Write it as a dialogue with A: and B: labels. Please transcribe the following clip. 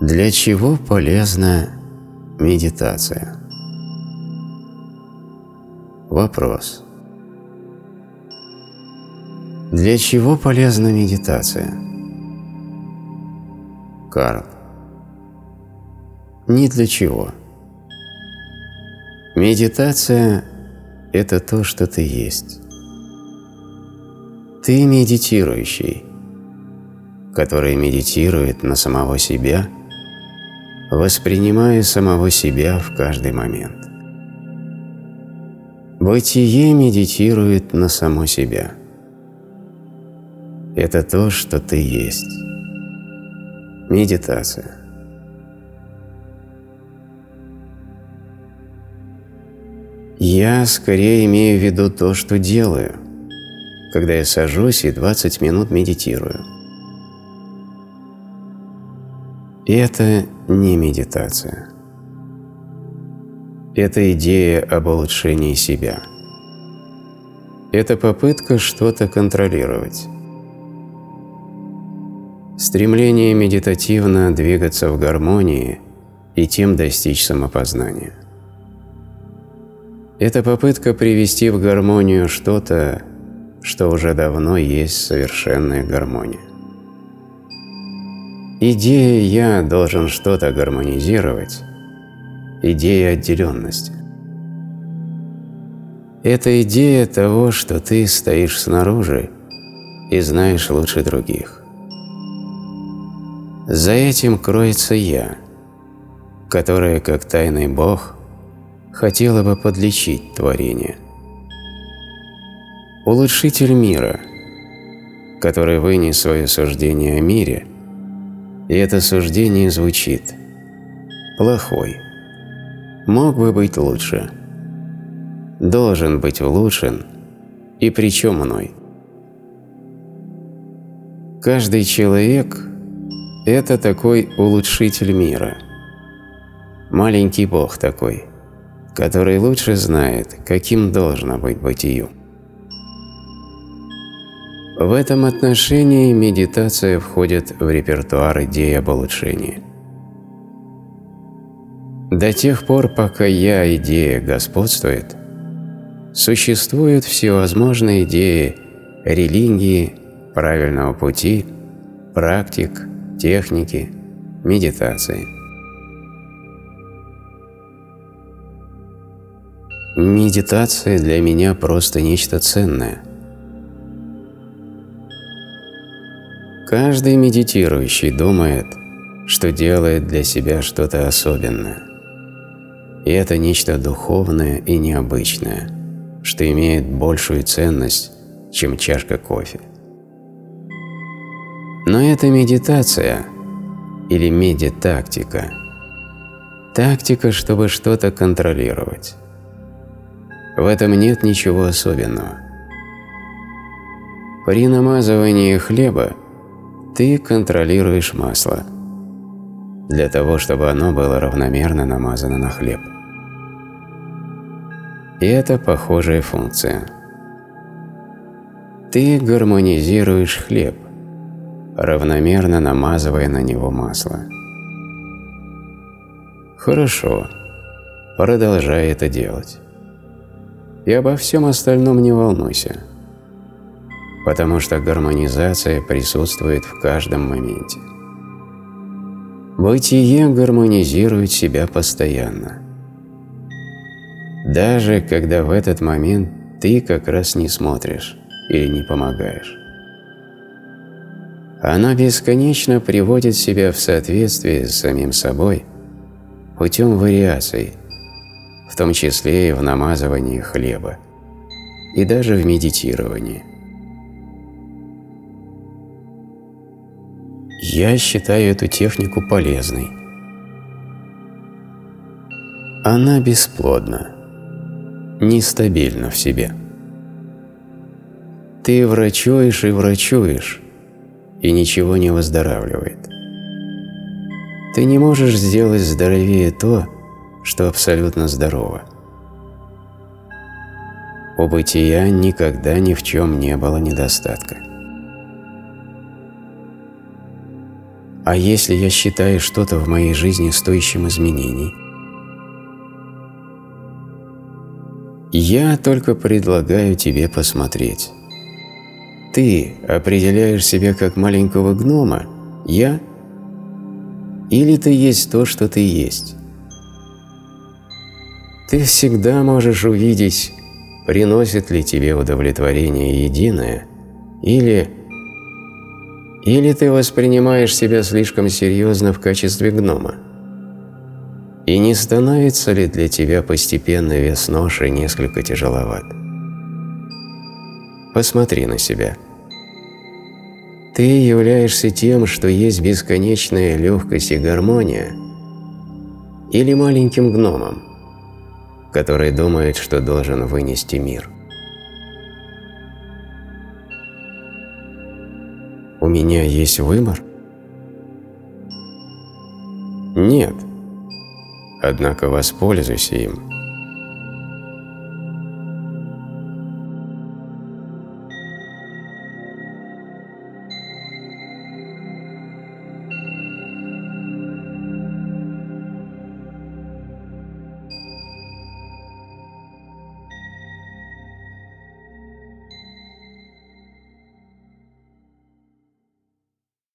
A: Для чего полезна медитация? Вопрос. Для чего полезна медитация? Карл. Ни для чего. Медитация – это то, что ты есть. Ты медитирующий, который медитирует на самого себя – воспринимая самого себя в каждый момент. Бытие медитирует на само себя. Это то, что ты есть. Медитация. Я скорее имею в виду то, что делаю, когда я сажусь и 20 минут медитирую. Это не медитация. Это идея об улучшении себя. Это попытка что-то контролировать. Стремление медитативно двигаться в гармонии и тем достичь самопознания. Это попытка привести в гармонию что-то, что уже давно есть совершенная гармония. Идея «я» должен что-то гармонизировать, идея отделенности. Это идея того, что ты стоишь снаружи и знаешь лучше других. За этим кроется «я», которое, как тайный Бог, хотела бы подлечить творение. Улучшитель мира, который вынес свое суждение о мире – и это суждение звучит «плохой». Мог бы быть лучше. Должен быть улучшен, и причем мной. Каждый человек – это такой улучшитель мира. Маленький бог такой, который лучше знает, каким должно быть бытию. В этом отношении медитация входит в репертуар идей об улучшении. До тех пор, пока «я» идея господствует, существуют всевозможные идеи религии, правильного пути, практик, техники, медитации. Медитация для меня просто нечто ценное – Каждый медитирующий думает, что делает для себя что-то особенное. И это нечто духовное и необычное, что имеет большую ценность, чем чашка кофе. Но это медитация или медитактика. Тактика, чтобы что-то контролировать. В этом нет ничего особенного. При намазывании хлеба ты контролируешь масло для того, чтобы оно было равномерно намазано на хлеб. И это похожая функция. Ты гармонизируешь хлеб, равномерно намазывая на него масло. Хорошо, продолжай это делать. И обо всем остальном не волнуйся потому что гармонизация присутствует в каждом моменте. Бытие гармонизирует себя постоянно. Даже когда в этот момент ты как раз не смотришь или не помогаешь. Оно бесконечно приводит себя в соответствие с самим собой путем вариаций, в том числе и в намазывании хлеба, и даже в медитировании. Я считаю эту технику полезной. Она бесплодна, нестабильна в себе. Ты врачуешь и врачуешь, и ничего не выздоравливает. Ты не можешь сделать здоровее то, что абсолютно здорово. У бытия никогда ни в чем не было недостатка. А если я считаю что-то в моей жизни стоящим изменений? Я только предлагаю тебе посмотреть. Ты определяешь себя как маленького гнома, я? Или ты есть то, что ты есть? Ты всегда можешь увидеть, приносит ли тебе удовлетворение единое, или... Или ты воспринимаешь себя слишком серьезно в качестве гнома. И не становится ли для тебя постепенно вес ноши несколько тяжеловат? Посмотри на себя. Ты являешься тем, что есть бесконечная легкость и гармония, или маленьким гномом, который думает, что должен вынести мир. Меня есть выбор? Нет. Однако воспользуйся им.